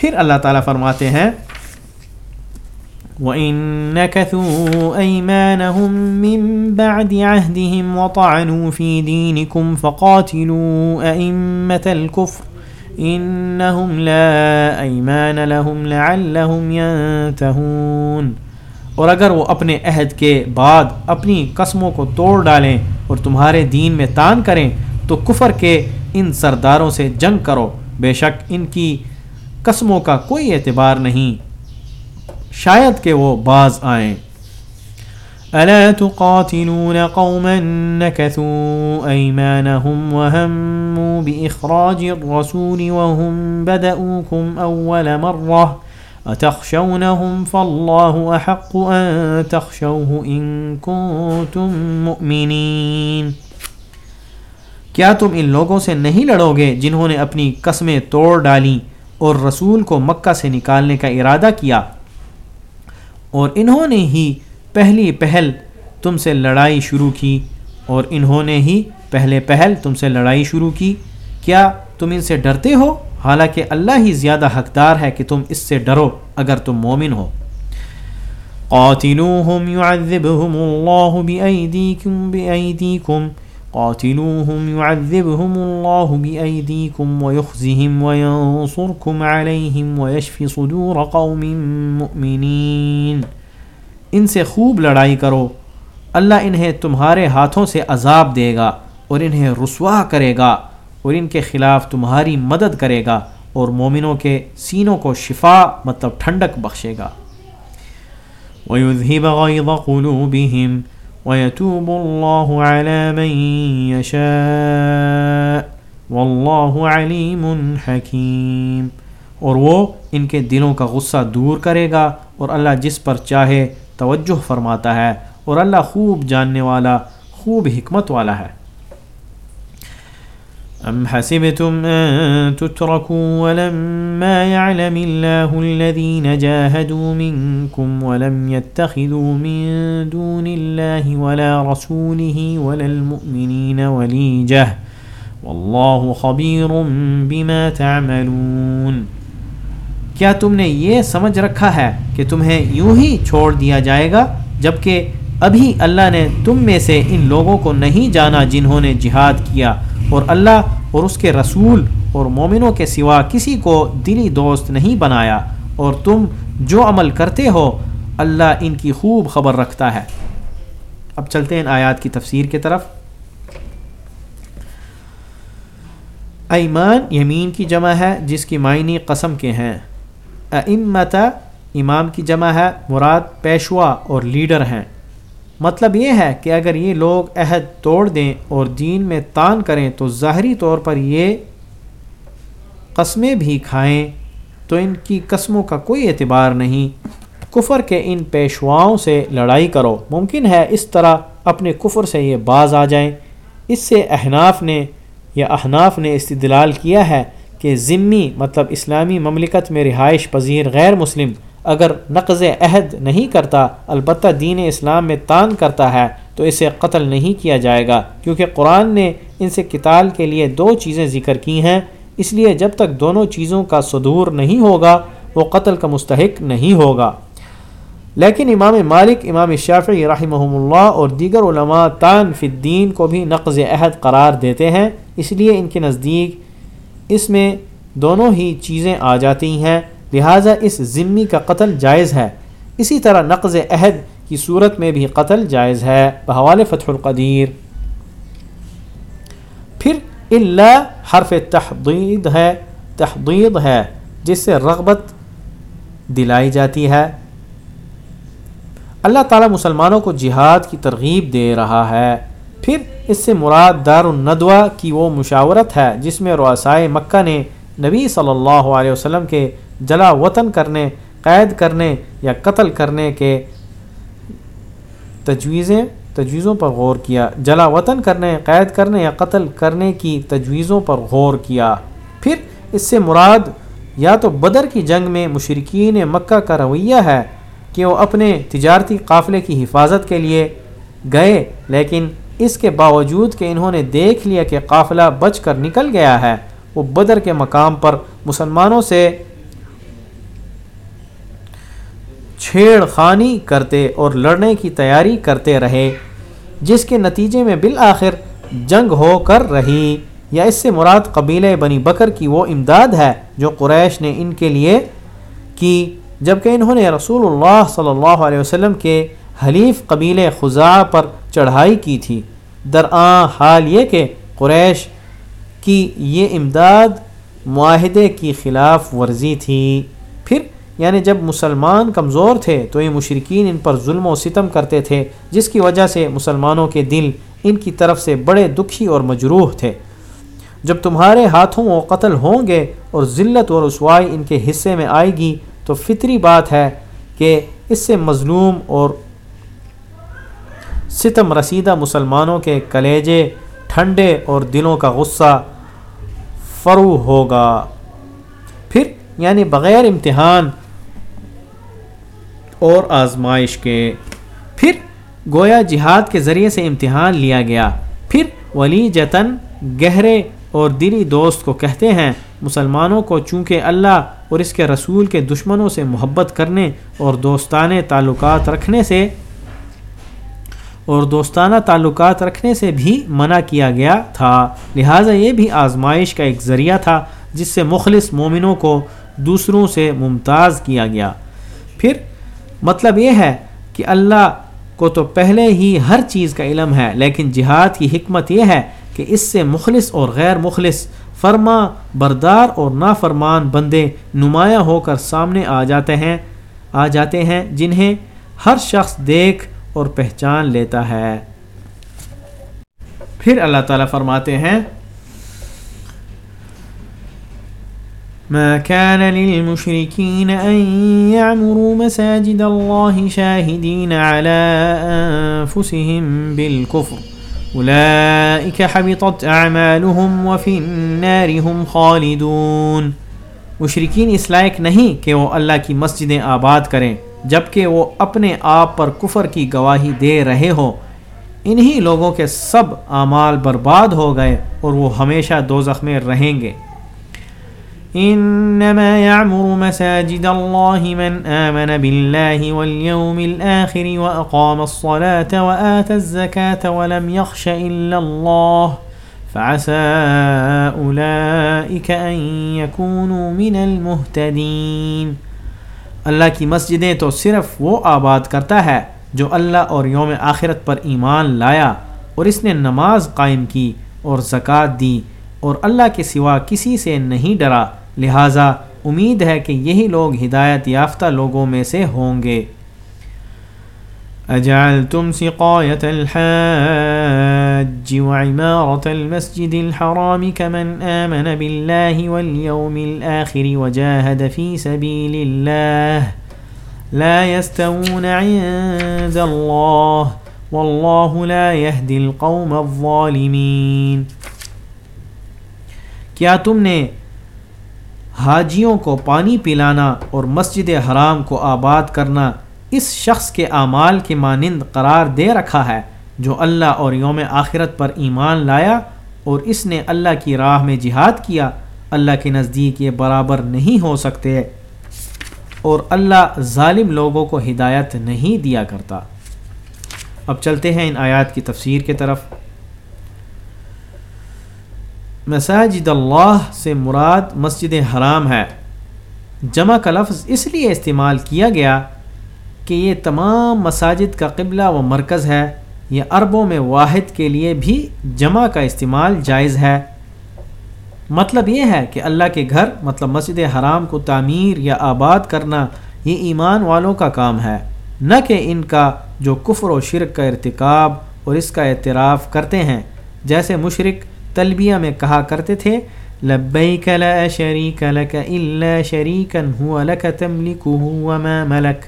پھر اللہ تعالیٰ فرماتے ہیں وَإِن نَكَثُوا أَيْمَانَهُم مِّن بَعْدِ عَهْدِهِمْ وَطَعَنُوا فِي دِينِكُمْ فَقَاتِلُوا أَئِمَّةَ الْكُفْرِ إِنَّهُمْ لَا أَيْمَانَ لَهُمْ لَعَلَّهُمْ يَنْتَهُونَ۔ اور اگر وہ اپنے عہد کے بعد اپنی قسموں کو توڑ ڈالیں اور تمہارے دین میں تان کریں، تو کفر کے ان سرداروں سے جنگ کرو۔ بے شک ان کی قسموں کا کوئی اعتبار نہیں۔ شاید کہ وہ باز آئیں۔ الا تقاتلون قوما نكثوا ايمانهم وهموا باخراج الرسول وهم بدؤوكم اول مره اتخشونهم فالله احق ان تخشوه ان كنتم مؤمنين۔ کیا تم ان لوگوں سے نہیں لڑو گے جنہوں نے اپنی قسمیں توڑ ڈالیں اور رسول کو مکہ سے نکالنے کا ارادہ کیا۔ اور انہوں نے ہی پہلی پہل تم سے لڑائی شروع کی۔ اور انہوں نے ہی پہلے پہل تم سے لڑائی شروع کی۔ کیا تم ان سے ڈرتے ہو؟ حالانکہ اللہ ہی زیادہ حقدار ہے کہ تم اس سے ڈرو اگر تم مومن ہو۔ قاتلوہم يعذبهم اللہ بأیدیکم۔ قاتلوهم يعذبهم الله بأيديكم ويخزهم وينصركم عليهم ويشفي صدور قوم مؤمنين. ان سے خوب لڑائی کرو۔ اللہ انہیں تمہارے ہاتھوں سے عذاب دے گا اور انہیں رسوا کرے گا اور ان کے خلاف تمہاری مدد کرے گا اور مومنوں کے سینوں کو شفا مطلب ٹھنڈک بخشے گا۔ وَيُذْهِبَ غَيْضَ قُلُوبِهِمْ ويتوب الله على من يشاء. والله عليم حكيم. اور وہ ان کے دلوں کا غصہ دور کرے گا اور اللہ جس پر چاہے توجہ فرماتا ہے اور اللہ خوب جاننے والا، خوب حکمت والا ہے۔ أم حسبتم أن تتركوا ولما يعلم الله الذين جاهدوا منكم ولم يتخذوا من دون الله ولا رسوله ولا المؤمنين وليجة والله خبير بما تعملون۔ کیا تم نے یہ سمجھ رکھا ہے کہ تمہیں یوں ہی چھوڑ دیا جائے گا جبکہ ابھی اللہ نے تم میں سے ان لوگوں کو نہیں جانا جنہوں نے جہاد کیا اور اللہ اور اس کے رسول اور مومنوں کے سوا کسی کو دلی دوست نہیں بنایا اور تم جو عمل کرتے ہو، اللہ ان کی خوب خبر رکھتا ہے۔ اب چلتے ہیں آیات کی تفسیر کی طرف۔ ایمان یمین کی جمع ہے، جس کی معنی قسم کے ہیں۔ امت امام کی جمع ہے، مراد پیشوا اور لیڈر ہیں۔ مطلب یہ ہے کہ اگر یہ لوگ عہد توڑ دیں اور دین میں تان کریں تو ظاہری طور پر یہ قسمیں بھی کھائیں، تو ان کی قسموں کا کوئی اعتبار نہیں۔ کفر کے ان پیشواؤں سے لڑائی کرو۔ ممکن ہے اس طرح اپنے کفر سے یہ باز آ جائیں۔ اس سے احناف نے یا احناف نے استدلال کیا ہے کہ ضمنی مطلب اسلامی مملکت میں رہائش پذیر غیر مسلم اگر نقض عہد نہیں کرتا، البتہ دین اسلام میں تان کرتا ہے، تو اسے قتل نہیں کیا جائے گا، کیونکہ قرآن نے ان سے کتال کے لیے دو چیزیں ذکر کی ہیں۔ اس لیے جب تک دونوں چیزوں کا صدور نہیں ہوگا، وہ قتل کا مستحق نہیں ہوگا۔ لیکن امام مالک، امام شافعی رحمہ اللہ اور دیگر علماء تان فی الدین کو بھی نقض عہد قرار دیتے ہیں، اس لیے ان کے نزدیک اس میں دونوں ہی چیزیں آ جاتی ہیں۔ لہٰذا اس ذمی کا قتل جائز ہے۔ اسی طرح نقض عہد کی صورت میں بھی قتل جائز ہے۔ بحوال فتح القدیر۔ پھر اللہ حرف تحدید ہے۔ تحدید ہے جس سے رغبت دلائی جاتی ہے۔ اللہ تعالیٰ مسلمانوں کو جہاد کی ترغیب دے رہا ہے۔ پھر اس سے مراد دار الندوہ کی وہ مشاورت ہے جس میں رؤسائے مکہ نے نبی صلی اللہ علیہ وسلم کے جلا وطن کرنے، قید کرنے یا قتل کرنے کے تجویزیں، تجویزوں پر غور کیا۔ جلا وطن کرنے، قید کرنے یا قتل کرنے کی تجویزوں پر غور کیا۔ پھر اس سے مراد یا تو بدر کی جنگ میں مشرقین مکہ کا رویہ ہے کہ وہ اپنے تجارتی قافلے کی حفاظت کے لیے گئے، لیکن اس کے باوجود کہ انہوں نے دیکھ لیا کہ قافلہ بچ کر نکل گیا ہے، وہ بدر کے مقام پر مسلمانوں سے چھیڑ خانی کرتے اور لڑنے کی تیاری کرتے رہے، جس کے نتیجے میں بالآخر جنگ ہو کر رہی۔ یا اس سے مراد قبیل بنی بکر کی وہ امداد ہے جو قریش نے ان کے لیے کی جبکہ انہوں نے رسول اللہ صلی اللہ علیہ وسلم کے حلیف قبیل خزا پر چڑھائی کی تھی۔ درآں حال یہ کہ قریش کی یہ امداد معاہدے کی خلاف ورزی تھی۔ پھر یعنی جب مسلمان کمزور تھے تو یہ مشرقین ان پر ظلم و ستم کرتے تھے، جس کی وجہ سے مسلمانوں کے دل ان کی طرف سے بڑے دکھی اور مجروح تھے۔ جب تمہارے ہاتھوں وہ قتل ہوں گے اور ذلت اور رسوائی ان کے حصے میں آئے گی، تو فطری بات ہے کہ اس سے مظلوم اور ستم رسیدہ مسلمانوں کے کلیجے ٹھنڈے اور دلوں کا غصہ فرو ہوگا۔ پھر یعنی بغیر امتحان اور آزمائش کے۔ پھر گویا جہاد کے ذریعے سے امتحان لیا گیا۔ پھر ولی جتن گہرے اور دلی دوست کو کہتے ہیں، مسلمانوں کو چونکہ اللہ اور اس کے رسول کے دشمنوں سے محبت کرنے اور دوستانہ تعلقات رکھنے سے، اور دوستانہ تعلقات رکھنے سے بھی منع کیا گیا تھا۔ لہٰذا یہ بھی آزمائش کا ایک ذریعہ تھا، جس سے مخلص مومنوں کو دوسروں سے ممتاز کیا گیا۔ پھر مطلب یہ ہے کہ اللہ کو تو پہلے ہی ہر چیز کا علم ہے، لیکن جہاد کی حکمت یہ ہے کہ اس سے مخلص اور غیر مخلص، فرما بردار اور نافرمان بندے نمایاں ہو کر سامنے آ جاتے ہیں، آ جاتے ہیں جنہیں ہر شخص دیکھ اور پہچان لیتا ہے۔ پھر اللہ تعالیٰ فرماتے ہیں ما كان للمشركين أن يعمروا مساجد الله شاهدين على أنفسهم بالكفر. أولئك حبطت أعمالهم وفي النار هم خالدون. مشرقین اس لائق نہیں کہ وہ اللہ کی مسجدیں آباد کریں جبکہ وہ اپنے آپ پر کفر کی گواہی دے رہے ہوں۔ انہی لوگوں کے سب اعمال برباد ہو گئے اور وہ ہمیشہ دو میں رہیں گے۔ إنما يعمر مساجد الله من آمن بالله واليوم الآخر وأقام الصلاة وآت الزكاة ولم يخش إلا الله فعسى أولئك أن يكونوا من المهتدين. اللہ کی مسجدیں تو صرف وہ آباد کرتا ہے جو اللہ اور یوم آخرت پر ایمان لایا اور اس نے نماز قائم کی اور زکوٰۃ دی اور اللہ کے سوا کسی سے نہیں ڈرا۔ لہٰذا امید ہے کہ یہی لوگ ہدایت یافتہ لوگوں میں سے ہوں گے۔ اجعلتم سقاية الحاج وعمارة المسجد الحرام كمن آمن بالله واليوم الآخر وجاهد في سبيل الله لا يستوون عند الله والله لا يهدي القوم الظالمين کیا تم نے حاجیوں کو پانی پلانا اور مسجد حرام کو آباد کرنا اس شخص کے اعمال کے مانند قرار دے رکھا ہے جو اللہ اور یوم آخرت پر ایمان لایا اور اس نے اللہ کی راہ میں جہاد کیا؟ اللہ کے نزدیک یہ برابر نہیں ہو سکتے اور اللہ ظالم لوگوں کو ہدایت نہیں دیا کرتا۔ اب چلتے ہیں ان آیات کی تفسیر کے طرف۔ مساجد اللہ سے مراد مسجد حرام ہے۔ جمع کا لفظ اس لیے استعمال کیا گیا کہ یہ تمام مساجد کا قبلہ و مرکز ہے، یہ عربوں میں واحد کے لیے بھی جمع کا استعمال جائز ہے۔ مطلب یہ ہے کہ اللہ کے گھر مطلب مسجد حرام کو تعمیر یا آباد کرنا یہ ایمان والوں کا کام ہے۔ نہ کہ ان کا جو کفر و شرک کا ارتکاب اور اس کا اعتراف کرتے ہیں، جیسے مشرق تلبیہ میں کہا کرتے تھے، لبیک لا شریک لک الا شریکا هو لک تملکه وما ملک۔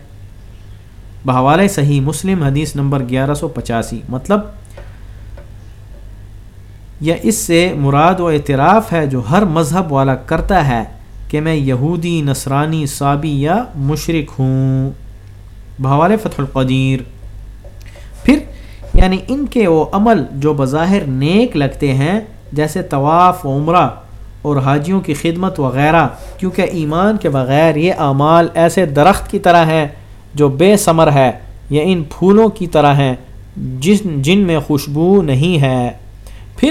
بحوالہ صحیح مسلم حدیث نمبر گیارہ سو پچاسی۔ مطلب یا اس سے مراد و اعتراف ہے جو ہر مذہب والا کرتا ہے کہ میں یہودی، نصرانی، صابی یا مشرق ہوں۔ بحوالِ فتح القدیر۔ پھر یعنی ان کے وہ عمل جو بظاہر نیک لگتے ہیں جیسے طواف و عمرہ اور حاجیوں کی خدمت وغیرہ، کیونکہ ایمان کے بغیر یہ اعمال ایسے درخت کی طرح ہیں جو بے ثمر ہے، یا ان پھولوں کی طرح ہیں جن جن میں خوشبو نہیں ہے۔ پھر،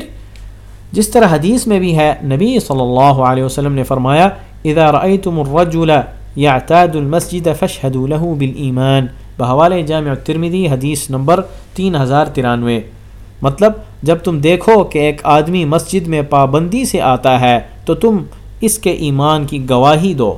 جس طرح حدیث میں بھی ہے، نبی صلی اللہ علیہ وسلم نے فرمایا، اذا رأيتم الرجل يعتاد المسجد فاشهدوا له بالایمان بحوالِ جامع ترمیدی حدیث نمبر تین ہزار ترانوے۔ مطلب جب تم دیکھو کہ ایک آدمی مسجد میں پابندی سے آتا ہے تو تم اس کے ایمان کی گواہی دو۔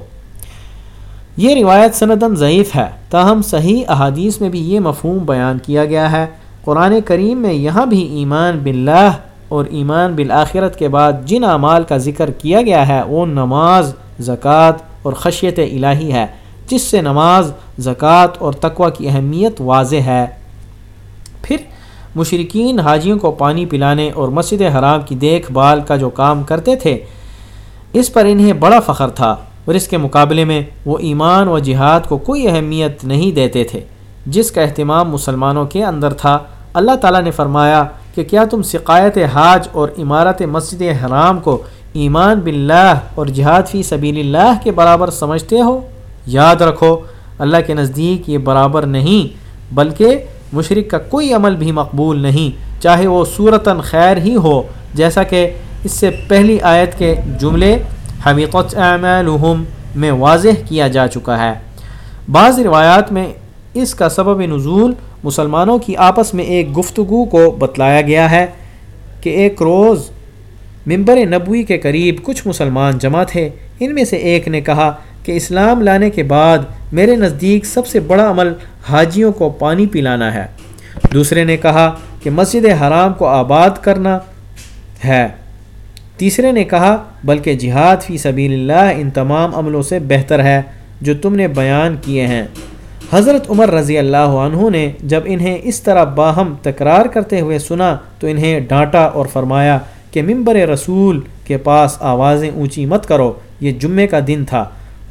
یہ روایت سندن ضعیف ہے۔ تاہم صحیح احادیث میں بھی یہ مفہوم بیان کیا گیا ہے۔ قرآن کریم میں یہاں بھی ایمان باللہ اور ایمان بالآخرت کے بعد جن اعمال کا ذکر کیا گیا ہے، وہ نماز، زکوٰۃ اور خشیت الہی ہے، جس سے نماز، زکوٰۃ اور تقوی کی اہمیت واضح ہے۔ پھر مشرقین حاجیوں کو پانی پلانے اور مسجد حرام کی دیکھ بھال کا جو کام کرتے تھے، اس پر انہیں بڑا فخر تھا اور اس کے مقابلے میں وہ ایمان و جہاد کو کوئی اہمیت نہیں دیتے تھے، جس کا اہتمام مسلمانوں کے اندر تھا۔ اللہ تعالیٰ نے فرمایا کہ کیا تم سقایت حاج اور عمارت مسجد حرام کو ایمان باللہ اور جہاد فی سبیل اللہ کے برابر سمجھتے ہو؟ یاد رکھو، اللہ کے نزدیک یہ برابر نہیں، بلکہ مشرق کا کوئی عمل بھی مقبول نہیں، چاہے وہ صورتاً خیر ہی ہو، جیسا کہ اس سے پہلی آیت کے جملے حبیقت اعمالہم میں واضح کیا جا چکا ہے۔ بعض روایات میں اس کا سبب نزول مسلمانوں کی آپس میں ایک گفتگو کو بتلایا گیا ہے کہ ایک روز ممبر نبوی کے قریب کچھ مسلمان جمع تھے۔ ان میں سے ایک نے کہا کہ اسلام لانے کے بعد میرے نزدیک سب سے بڑا عمل حاجیوں کو پانی پلانا ہے۔ دوسرے نے کہا کہ مسجد حرام کو آباد کرنا ہے۔ تیسرے نے کہا، بلکہ جہاد فی سبیل اللہ ان تمام عملوں سے بہتر ہے جو تم نے بیان کیے ہیں۔ حضرت عمر رضی اللہ عنہ نے جب انہیں اس طرح باہم تکرار کرتے ہوئے سنا تو انہیں ڈانٹا اور فرمایا کہ ممبر رسول کے پاس آوازیں اونچی مت کرو، یہ جمعے کا دن تھا۔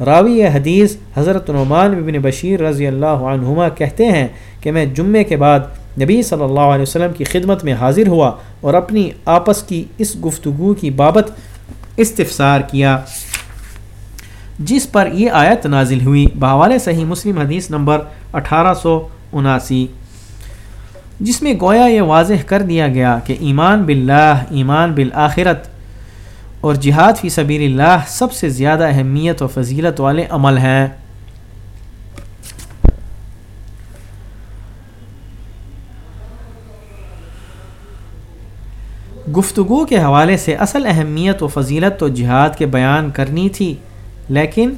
راوی حدیث حضرت نعمان بن بشیر رضی اللہ عنہما کہتے ہیں کہ میں جمعے کے بعد نبی صلی اللہ علیہ وسلم کی خدمت میں حاضر ہوا اور اپنی آپس کی اس گفتگو کی بابت استفسار کیا۔ جس پر یہ آیت نازل ہوئی بحوالِ صحیح مسلم حدیث نمبر اٹھارہ سو اناسی۔ جس میں گویا یہ واضح کر دیا گیا کہ ایمان باللہ، ایمان بالآخرت اور جہاد فی سبیل اللہ سب سے زیادہ اہمیت و فضیلت والے عمل ہیں۔ گفتگو کے حوالے سے اصل اہمیت و فضیلت تو جہاد کے بیان کرنی تھی، لیکن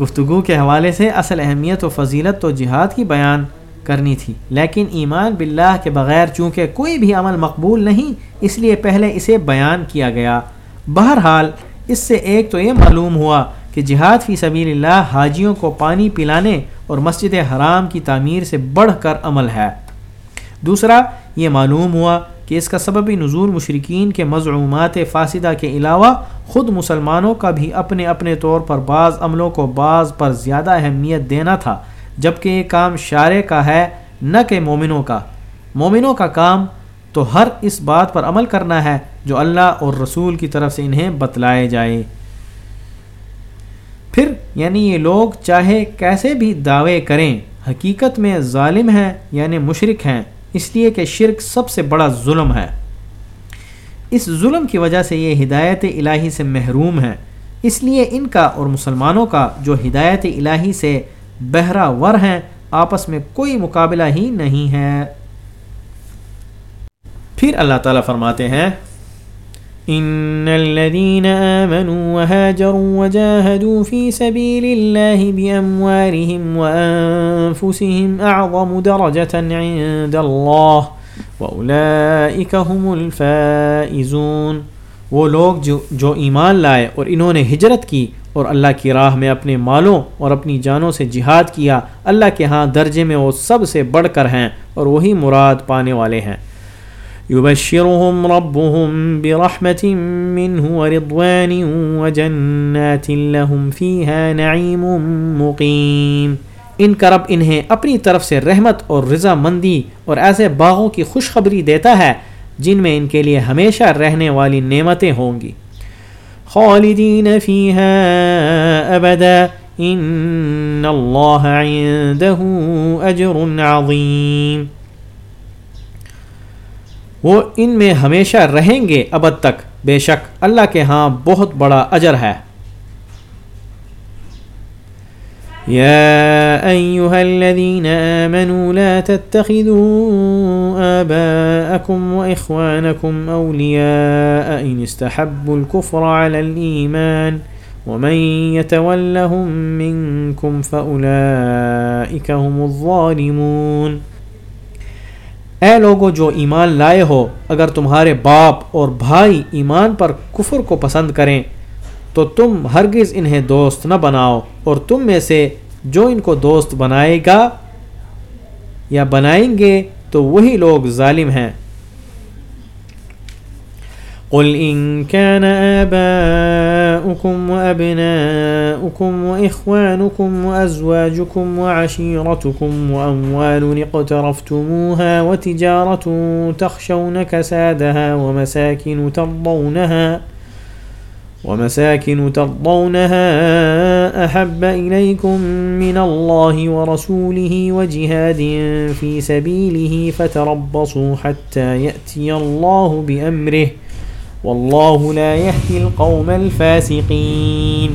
گفتگو کے حوالے سے اصل اہمیت و فضیلت تو جہاد کی بیان کرنی تھی۔ لیکن ایمان باللہ کے بغیر چونکہ کوئی بھی عمل مقبول نہیں، اس لیے پہلے اسے بیان کیا گیا۔ بہرحال، اس سے ایک تو یہ معلوم ہوا کہ جہاد فی سبیل اللہ حاجیوں کو پانی پلانے اور مسجد حرام کی تعمیر سے بڑھ کر عمل ہے۔ دوسرا، یہ معلوم ہوا کہ اس کا سبب نزول مشرقین کے مضعومات فاسدہ کے علاوہ خود مسلمانوں کا بھی اپنے اپنے طور پر بعض عملوں کو بعض پر زیادہ اہمیت دینا تھا۔ جبکہ یہ کام شارع کا ہے، نہ کہ مومنوں کا۔ مومنوں کا کام تو ہر اس بات پر عمل کرنا ہے جو اللہ اور رسول کی طرف سے انہیں بتلائے جائے۔ پھر یعنی یہ لوگ چاہے کیسے بھی دعوے کریں، حقیقت میں ظالم ہیں یعنی مشرق ہیں، اس لیے کہ شرک سب سے بڑا ظلم ہے۔ اس ظلم کی وجہ سے یہ ہدایت الہی سے محروم ہیں۔ اس لیے ان کا اور مسلمانوں کا جو ہدایت الہی سے بہرا ور ہیں، آپس میں کوئی مقابلہ ہی نہیں ہے۔ پھر اللہ تعالیٰ فرماتے ہیں ان الذين آمنوا وهاجروا وجاهدوا في سبيل الله بأموالهم وأنفسهم أعظم درجة عند الله وأولئك هم الفائزون وہ لوگ جو جو ایمان لائے اور انہوں نے ہجرت کی اور اللہ کی راہ میں اپنے مالوں اور اپنی جانوں سے جہاد کیا۔ اللہ کے ہاں درجے میں وہ سب سے بڑھ کر ہیں اور وہی مراد پانے والے ہیں۔ يبشرهم ربهم برحمة منه ورضوان وجنات لهم فيها نعيم مقيم ان کا رب انہیں اپنی طرف سے رحمت اور رضا مندی اور ایسے باغوں کی خوشخبری دیتا ہے جن میں ان کے لیے ہمیشہ رہنے والی نعمتیں ہوں گی۔ خالدین فیہا ابدا، ان اللہ عنده اجر عظیم۔ وہ ان میں ہمیشہ رہیں گے ابد تک، بے شک اللہ کے ہاں بہت بڑا اجر ہے۔ يا أيها الذين آمنوا لا تتخذوا آباءكم وإخوانكم أولياء إن استحبوا الكفر على الإيمان ومن يتولهم منكم فأولئك هم الظالمون اے لوگو جو ایمان لائے ہو، اگر تمہارے باپ اور بھائی ایمان پر کفر کو پسند کریں تو تم ہرگز انہیں دوست نہ بناؤ اور تم میں سے جو ان کو دوست بنائے گا یا بنائیں گے تو وہی لوگ ظالم ہیں۔ قل إن كان آباؤكم وأبناؤكم وإخوانكم وأزواجكم وعشيرتكم وأموال اقترفتموها وتجارة تخشون كسادها ومساكن ترضونها ومساكن ترضونها أحب إليكم من الله ورسوله وجهاد في سبيله فتربصوا حتى يأتي الله بأمره واللہ لا يهدي القوم الفاسقین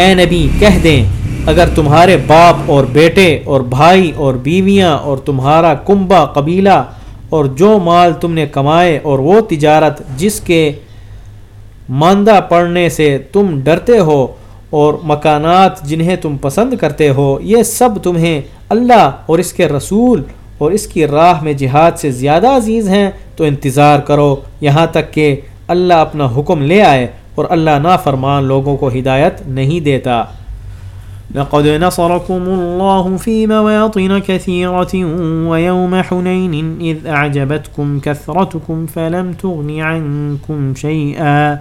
اے نبی، کہہ دیں، اگر تمہارے باپ اور بیٹے اور بھائی اور بیویاں اور تمہارا کنبہ قبیلہ اور جو مال تم نے کمائے اور وہ تجارت جس کے ماندہ پڑنے سے تم ڈرتے ہو اور مکانات جنہیں تم پسند کرتے ہو، یہ سب تمہیں اللہ اور اس کے رسول اور اس کی راہ میں جہاد سے زیادہ عزیز ہیں، تو انتظار کرو، یہاں تک کہ اللہ اپنا حکم لے آئے اور اللہ نافرمان لوگوں کو ہدایت نہیں دیتا۔ لقد نصركم الله في مواطن كثيرة ويوم حنين إذ أعجبتكم كثرتكم فلم تغن عنكم شيئا.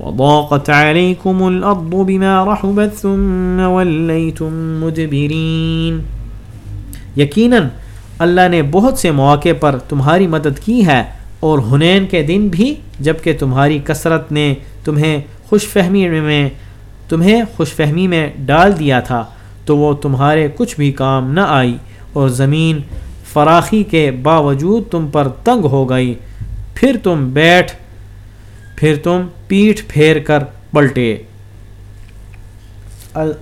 وضاقت عليكم الأرض بما رحبت ثم وليتم مدبرين. يقينا اللہ نے بہت سے مواقع پر تمہاری مدد کی ہے اور ہنین کے دن بھی جبکہ تمہاری کثرت نے تمہیں خوش فہمی میں تمہیں خوش فہمی میں ڈال دیا تھا تو وہ تمہارے کچھ بھی کام نہ آئی اور زمین فراخی کے باوجود تم پر تنگ ہو گئی، پھر تم بیٹھ پھر تم پیٹھ پھیر کر پلٹے۔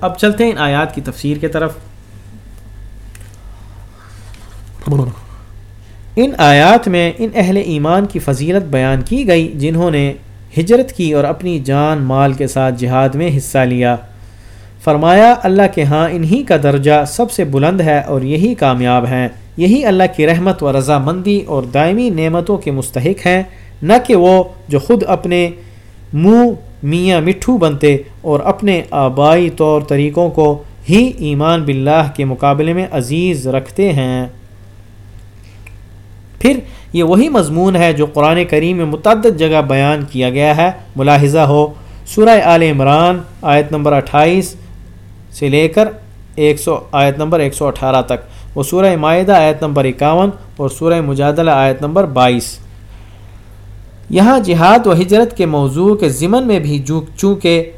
اب چلتے ہیں ان آیات کی تفسیر کے طرف۔ ان آیات میں ان اہل ایمان کی فضیلت بیان کی گئی، جنہوں نے ہجرت کی اور اپنی جان مال کے ساتھ جہاد میں حصہ لیا۔ فرمایا، اللہ کے ہاں انہی کا درجہ سب سے بلند ہے اور یہی کامیاب ہیں۔ یہی اللہ کی رحمت و رضامندی اور دائمی نعمتوں کے مستحق ہیں۔ نہ کہ وہ جو خود اپنے منہ میاں مٹھو بنتے اور اپنے آبائی طور طریقوں کو ہی ایمان باللہ کے مقابلے میں عزیز رکھتے ہیں۔ پھر یہ وہی مضمون ہے جو قرآن کریم میں متعدد جگہ بیان کیا گیا ہے۔ ملاحظہ ہو، سورہ آل عمران آیت نمبر اٹھائیس سے لے کر ایک سو، آیت نمبر ایک سو اٹھارہ تک، وہ سورہ معاہدہ آیت نمبر اکاون اور سورہ مجادلہ آیت نمبر بائیس۔ یہاں جہاد و ہجرت کے موضوع کے ضمن میں بھی چونکہ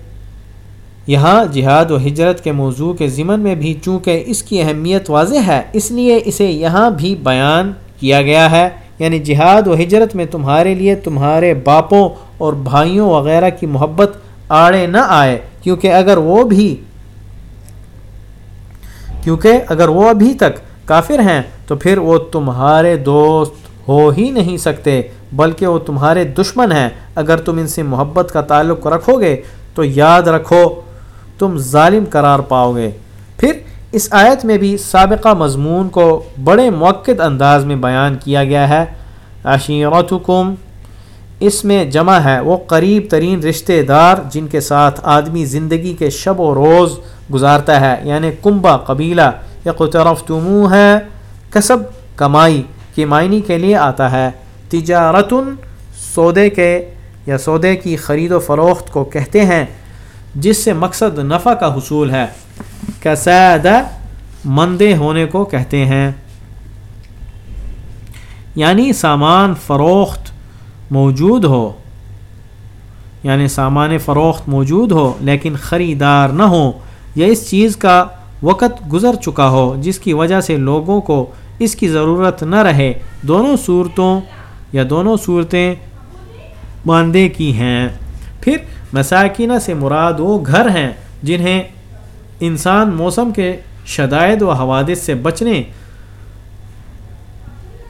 یہاں جہاد و ہجرت کے موضوع کے ضمن میں بھی چونکہ اس کی اہمیت واضح ہے، اس لیے اسے یہاں بھی بیان کیا گیا ہے۔ یعنی جہاد و ہجرت میں تمہارے لیے تمہارے باپوں اور بھائیوں وغیرہ کی محبت آڑے نہ آئے، کیونکہ اگر وہ بھی کیونکہ اگر وہ ابھی تک کافر ہیں، تو پھر وہ تمہارے دوست ہو ہی نہیں سکتے۔ بلکہ وہ تمہارے دشمن ہیں۔ اگر تم ان سے محبت کا تعلق رکھو گے تو یاد رکھو، تم ظالم قرار پاؤ گے۔ پھر اس آیت میں بھی سابقہ مضمون کو بڑے موقع انداز میں بیان کیا گیا ہے۔ عشیرتکم، اس میں جمع ہے۔ وہ قریب ترین رشتہ دار جن کے ساتھ آدمی زندگی کے شب و روز گزارتا ہے یعنی کنبہ، قبیلہ یا قطرف تمو ہے کسب، کمائی، کے معنی کے لیے آتا ہے۔ تجارتن سودے کے یا سودے کی خرید و فروخت کو کہتے ہیں، جس سے مقصد نفع کا حصول ہے۔ کسادہ مندے ہونے کو کہتے ہیں۔ یعنی سامان فروخت موجود ہو۔ یعنی سامان فروخت موجود ہو، لیکن خریدار نہ ہو۔ یا اس چیز کا وقت گزر چکا ہو، جس کی وجہ سے لوگوں کو اس کی ضرورت نہ رہے۔ دونوں صورتوں یا دونوں صورتیں باندھے کی ہیں۔ پھر مساکینہ سے مراد وہ گھر ہیں جنہیں انسان موسم کے شدائد و حوادث سے بچنے،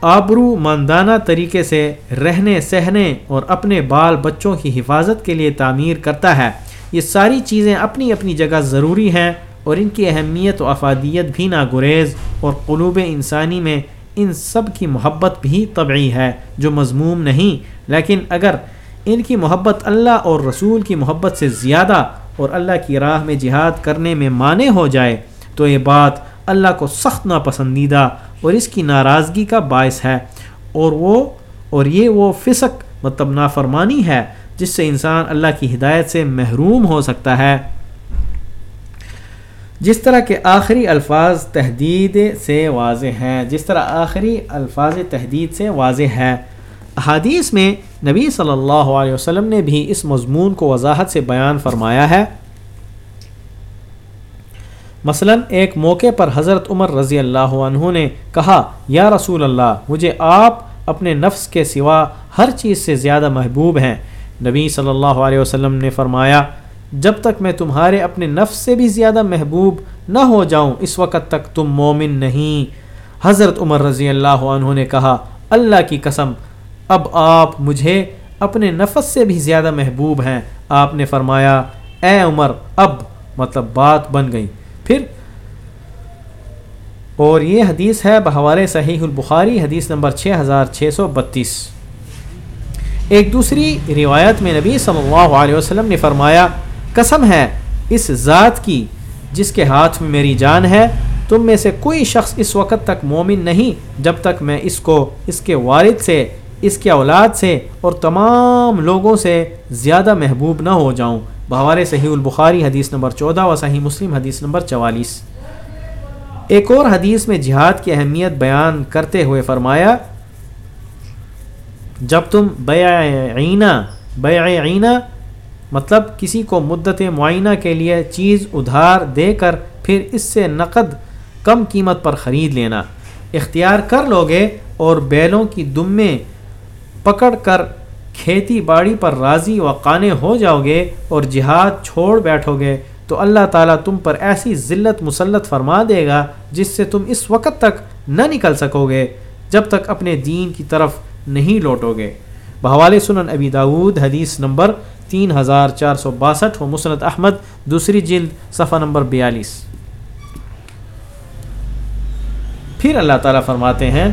آبرو ماندانہ طریقے سے رہنے، سہنے اور اپنے بال بچوں کی حفاظت کے لیے تعمیر کرتا ہے۔ یہ ساری چیزیں اپنی اپنی جگہ ضروری ہیں اور ان کی اہمیت و افادیت بھی ناگریز اور قلوب انسانی میں ان سب کی محبت بھی طبعی ہے، جو مضموم نہیں۔ لیکن اگر ان کی محبت اللہ اور رسول کی محبت سے زیادہ اور اللہ کی راہ میں جہاد کرنے میں مانے ہو جائے، تو یہ بات اللہ کو سخت ناپسندیدہ اور اس کی ناراضگی کا باعث ہے۔ اور وہ، اور یہ وہ فسق مطلب نافرمانی ہے، جس سے انسان اللہ کی ہدایت سے محروم ہو سکتا ہے۔ جس طرح کے آخری الفاظ تحدید سے واضح ہیں، جس طرح آخری الفاظ تحدید سے واضح ہے احادیث میں نبی صلی اللہ علیہ وسلم نے بھی اس مضمون کو وضاحت سے بیان فرمایا ہے۔ مثلا ایک موقع پر حضرت عمر رضی اللہ عنہ نے کہا، یا رسول اللہ، مجھے آپ اپنے نفس کے سوا ہر چیز سے زیادہ محبوب ہیں۔ نبی صلی اللہ علیہ وسلم نے فرمایا جب تک میں تمہارے اپنے نفس سے بھی زیادہ محبوب نہ ہو جاؤں، اس وقت تک تم مومن نہیں۔ حضرت عمر رضی اللہ عنہ نے کہا، اللہ کی قسم، اب آپ مجھے اپنے نفس سے بھی زیادہ محبوب ہیں۔ آپ نے فرمایا، اے عمر، اب مطلب بات بن گئی۔ پھر، اور یہ حدیث ہے بحوالے صحیح البخاری، حدیث نمبر 6632 ایک دوسری روایت میں نبی صلی اللہ علیہ وسلم نے فرمایا قسم ہے اس ذات کی جس کے ہاتھ میں میری جان ہے، تم میں سے کوئی شخص اس وقت تک مومن نہیں جب تک میں اس کو، اس کے والد سے، اس کے اولاد سے اور تمام لوگوں سے زیادہ محبوب نہ ہو جاؤں۔ بہوار صحیح البخاری حدیث نمبر چودہ و صحیح مسلم حدیث نمبر چوالیس۔ ایک اور حدیث میں جہاد کی اہمیت بیان کرتے ہوئے فرمایا، جب تم بیعینہ بیعینہ مطلب کسی کو مدت معائنہ کے لیے چیز ادھار دے کر پھر اس سے نقد کم قیمت پر خرید لینا۔ اختیار کر لو گے اور بیلوں کی دمیں پکڑ کر کھیتی باڑی پر راضی و قانے ہو جاؤ گے اور جہاد چھوڑ بیٹھو گے تو اللہ تعالیٰ تم پر ایسی ذلت مسلط فرما دے گا جس سے تم اس وقت تک نہ نکل سکو گے جب تک اپنے دین کی طرف نہیں لوٹو گے بحوالِ سنن ابی داود حدیث نمبر تین ہزار چار سو باسٹھ و مسنت احمد، دوسری جلد صفحہ نمبر بیالیس۔ پھر اللہ تعالیٰ فرماتے ہیں،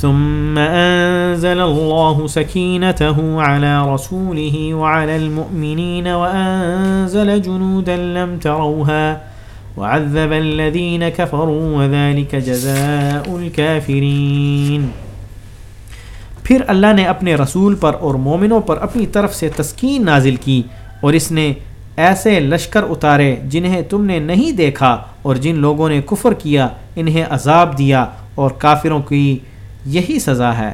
ثم أنزل الله سكينته على رسوله وعلى المؤمنين وأنزل جنودا لم تروها وعذب الذين كفروا وذلك جزاء الكافرين پھر اللہ نے اپنے رسول پر اور مومنوں پر اپنی طرف سے تسکین نازل کی اور اس نے ایسے لشکر اتارے جنہیں تم نے نہیں دیکھا اور جن لوگوں نے کفر کیا انہیں عذاب دیا اور کافروں کی یہی سزا ہے۔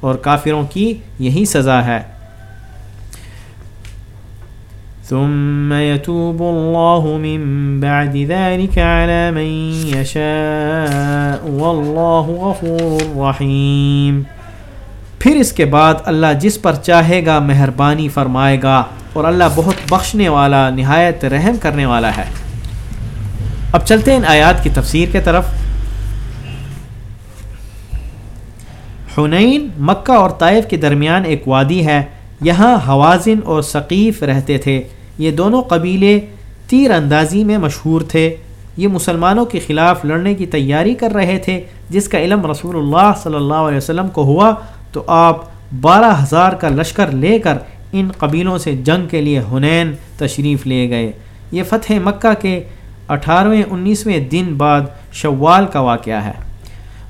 اور کافروں کی یہی سزا ہے۔ ثم يتوب الله من بعد ذلك على من يشاء والله غفور رحيم۔ پھر اس کے بعد اللہ جس پر چاہے گا مہربانی فرمائے گا اور اللہ بہت بخشنے والا، نہایت رحم کرنے والا ہے۔ اب چلتے ہیں ان آیات کی تفسیر کے طرف۔ حنین مکہ اور طائف کے درمیان ایک وادی ہے، یہاں حوازن اور ثقیف رہتے تھے۔ یہ دونوں قبیلے تیر اندازی میں مشہور تھے۔ یہ مسلمانوں کے خلاف لڑنے کی تیاری کر رہے تھے، جس کا علم رسول اللہ صلی اللہ علیہ وسلم کو ہوا۔ تو آپ بارہ ہزار کا لشکر لے کر ان قبیلوں سے جنگ کے لیے ہنین تشریف لے گئے۔ یہ فتح مکہ کے اٹھارہویں، انیسویں دن بعد شوال کا واقعہ ہے۔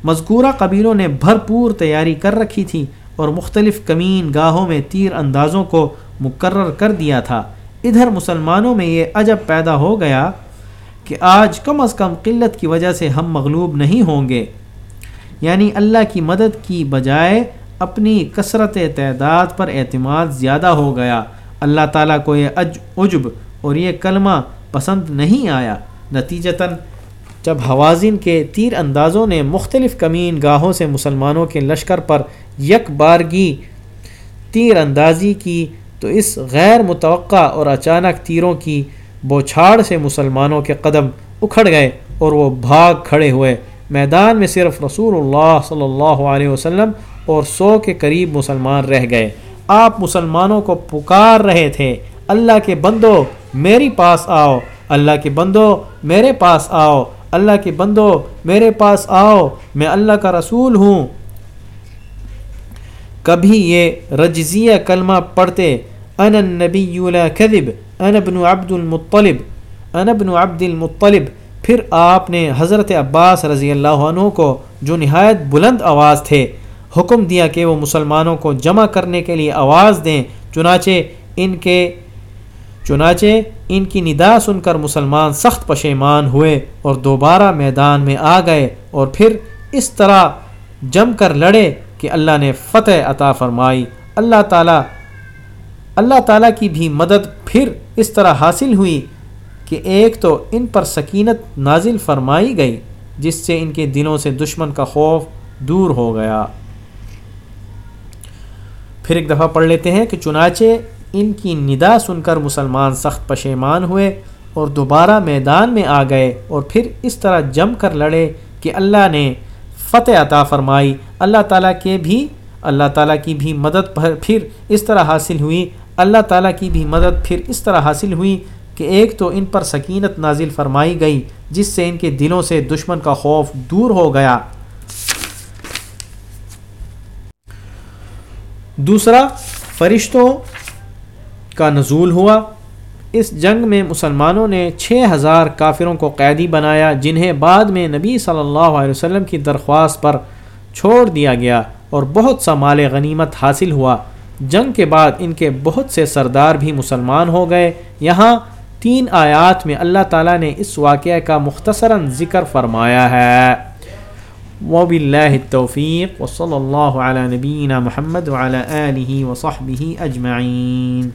مذکورہ قبیلوں نے بھرپور تیاری کر رکھی تھی اور مختلف کمین گاہوں میں تیر اندازوں کو مقرر کر دیا تھا۔ ادھر مسلمانوں میں یہ عجب پیدا ہو گیا کہ آج کم از کم قلت کی وجہ سے ہم مغلوب نہیں ہوں گے۔ یعنی اللہ کی مدد کی بجائے اپنی کثرت تعداد پر اعتماد زیادہ ہو گیا۔ اللہ تعالیٰ کو یہ اج عجب اور یہ کلمہ پسند نہیں آیا۔ نتیجتاً، جب حوازن کے تیر اندازوں نے مختلف کمین گاہوں سے مسلمانوں کے لشکر پر یک بارگی تیر اندازی کی، تو اس غیر متوقع اور اچانک تیروں کی بوچھاڑ سے مسلمانوں کے قدم اکھڑ گئے اور وہ بھاگ کھڑے ہوئے۔ میدان میں صرف رسول اللہ صلی اللہ علیہ وسلم اور سو کے قریب مسلمان رہ گئے۔ آپ مسلمانوں کو پکار رہے تھے۔ اللہ کے بندو، میری پاس آؤ۔ اللہ کے بندو، میرے پاس آؤ۔ اللہ کے بندو، میرے پاس آؤ۔ میں اللہ کا رسول ہوں۔ کبھی یہ رجزیہ کلمہ پڑھتے ان النبی لا کذب ان ابن عبد المطلب ان ابن عبد المطلب۔ پھر آپ نے حضرت عباس رضی اللہ عنہ کو جو نہایت بلند آواز تھے حکم دیا کہ وہ مسلمانوں کو جمع کرنے کے لیے آواز دیں، چنانچہ ان کے، چنانچہ ان کی ندا سن کر مسلمان سخت پشیمان ہوئے اور دوبارہ میدان میں آ گئے اور پھر اس طرح جم کر لڑے کہ اللہ نے فتح عطا فرمائی۔ اللہ تعالیٰ اللہ تعالیٰ کی بھی مدد پھر اس طرح حاصل ہوئی کہ ایک تو ان پر سکینت نازل فرمائی گئی، جس سے ان کے دلوں سے دشمن کا خوف دور ہو گیا۔ پھر ایک دفعہ پڑھ لیتے ہیں کہ چنانچہ ان کی ندا سن کر مسلمان سخت پشیمان ہوئے اور دوبارہ میدان میں آ گئے اور پھر اس طرح جم کر لڑے کہ اللہ نے فتح عطا فرمائی۔ اللہ تعالیٰ کے بھی، اللہ تعالیٰ کی بھی مدد پھر اس طرح حاصل ہوئی۔ اللہ تعالیٰ کی بھی مدد پھر اس طرح حاصل ہوئی کہ ایک تو ان پر سکینت نازل فرمائی گئی، جس سے ان کے دلوں سے دشمن کا خوف دور ہو گیا۔ دوسرا، فرشتوں کا نزول ہوا۔ اس جنگ میں مسلمانوں نے چھ ہزار کافروں کو قیدی بنایا، جنہیں بعد میں نبی صلی اللہ علیہ وسلم کی درخواست پر چھوڑ دیا گیا اور بہت سا مال غنیمت حاصل ہوا۔ جنگ کے بعد ان کے بہت سے سردار بھی مسلمان ہو گئے۔ یہاں تین آیات میں اللہ تعالیٰ نے اس واقعہ کا مختصراً ذکر فرمایا ہے۔ وباللہ التوفیق وصلی اللہ علیہ نبینہ محمد وعلى آلہ وصحبہ اجمعین